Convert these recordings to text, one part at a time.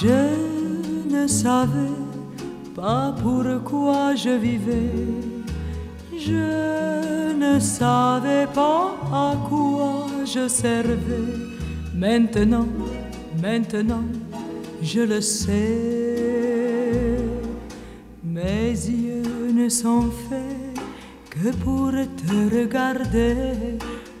Je ne savais pas pourquoi je vivais. Je ne savais pas à quoi je servais. Maintenant, maintenant, je le sais. Mes yeux ne sont faits que pour te regarder.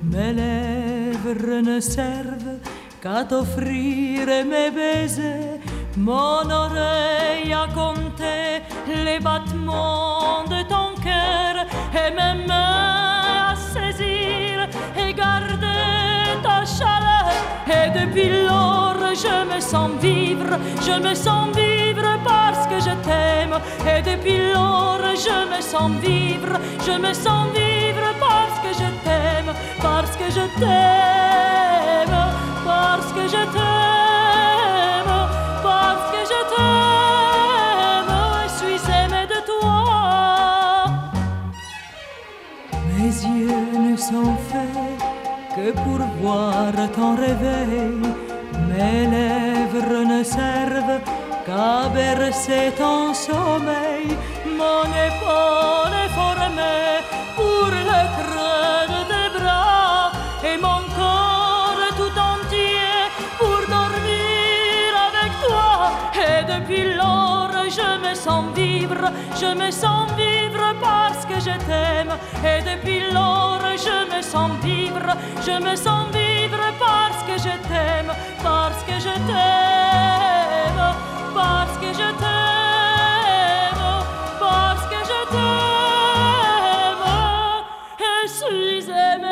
Mes lèvres ne servent qu'à t'offrir mes baisers. Mon oreille a compté les battements de ton cœur et mes mains à saisir et garder ta chaleur. Et depuis lors, je me sens vivre, je me sens vivre parce que je t'aime. Et depuis lors, je me sens vivre, je me sens vivre parce que je t'aime, parce que je t'aime, sont faits que pour voir ton réveil. Mes lèvres ne servent qu'à bercer ton sommeil. Mon épaule est formée pour le creux de tes bras et mon corps tout entier pour dormir avec toi. Et depuis lors, je me sens vivre, je me sens vivre parce que je t'aime. Et depuis lors, sens vivre, je me sens vivre parce que je t'aime, parce que je t'aime, parce que je t'aime, parce que je t'aime, je suis aimée.